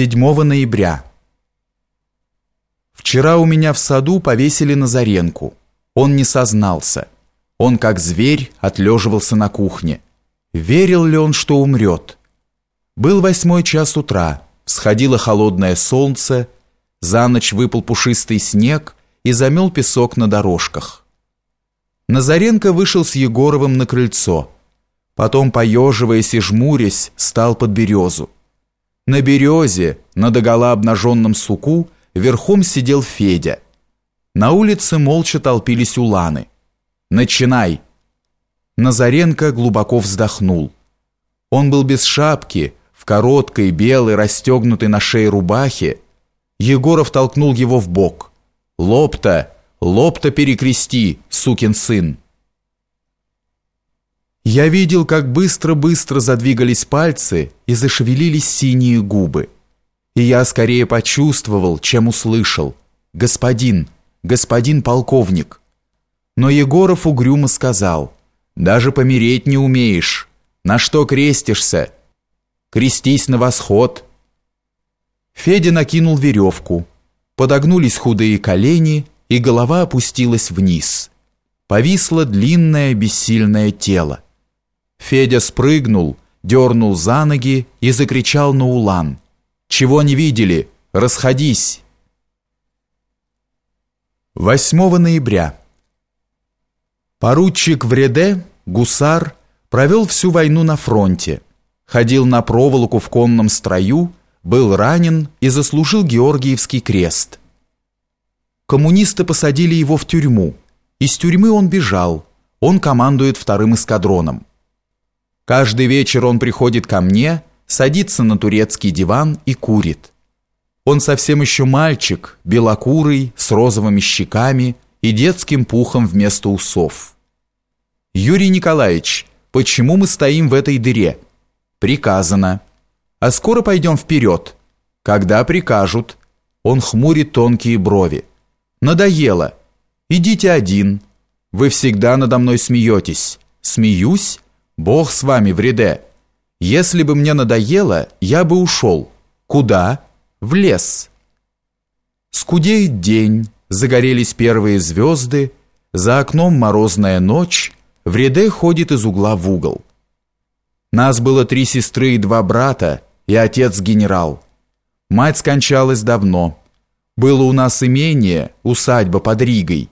7 ноября. Вчера у меня в саду повесили Назаренку. Он не сознался. Он, как зверь, отлеживался на кухне. Верил ли он, что умрет? Был восьмой час утра, всходило холодное солнце, за ночь выпал пушистый снег и замел песок на дорожках. Назаренко вышел с Егоровым на крыльцо. Потом, поеживаясь и жмурясь, стал под березу. На березе, на догола обнаженном суку, верхом сидел Федя. На улице молча толпились уланы. «Начинай!» Назаренко глубоко вздохнул. Он был без шапки, в короткой, белой, расстегнутой на шее рубахе. Егоров толкнул его в бок. «Лоб-то, лоб-то перекрести, сукин сын!» Я видел, как быстро-быстро задвигались пальцы и зашевелились синие губы. И я скорее почувствовал, чем услышал. «Господин, господин полковник». Но Егоров угрюмо сказал, «Даже помереть не умеешь. На что крестишься? Крестись на восход». Федя накинул веревку. Подогнулись худые колени, и голова опустилась вниз. Повисло длинное бессильное тело. Федя спрыгнул, дернул за ноги и закричал на улан. «Чего не видели? Расходись!» 8 ноября. Поручик Вреде, гусар, провел всю войну на фронте, ходил на проволоку в конном строю, был ранен и заслужил Георгиевский крест. Коммунисты посадили его в тюрьму. Из тюрьмы он бежал. Он командует вторым эскадроном. Каждый вечер он приходит ко мне, садится на турецкий диван и курит. Он совсем еще мальчик, белокурый, с розовыми щеками и детским пухом вместо усов. Юрий Николаевич, почему мы стоим в этой дыре? Приказано. А скоро пойдем вперед. Когда прикажут. Он хмурит тонкие брови. Надоело. Идите один. Вы всегда надо мной смеетесь. Смеюсь? Бог с вами, вреде. Если бы мне надоело, я бы ушел. Куда? В лес. Скудеет день, загорелись первые звезды, за окном морозная ночь, вреде ходит из угла в угол. Нас было три сестры и два брата, и отец генерал. Мать скончалась давно. Было у нас имение, усадьба под Ригой.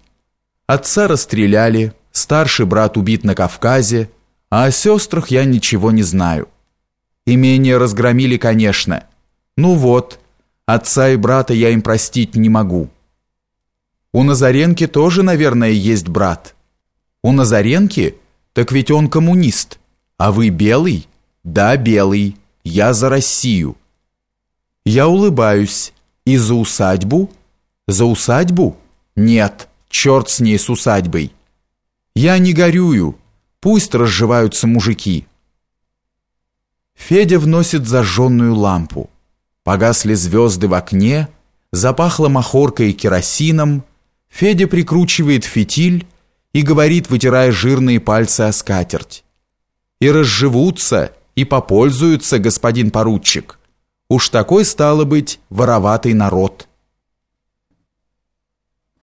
Отца расстреляли, старший брат убит на Кавказе, а о сестрах я ничего не знаю. Имение разгромили, конечно. Ну вот, отца и брата я им простить не могу. У Назаренки тоже, наверное, есть брат. У Назаренки? Так ведь он коммунист. А вы белый? Да, белый. Я за Россию. Я улыбаюсь. И за усадьбу? За усадьбу? Нет, черт с ней с усадьбой. Я не горюю. Пусть разживаются мужики. Федя вносит зажженную лампу. Погасли звезды в окне, запахло махоркой и керосином. Федя прикручивает фитиль и говорит, вытирая жирные пальцы о скатерть. «И разживутся, и попользуются, господин поручик. Уж такой стало быть вороватый народ».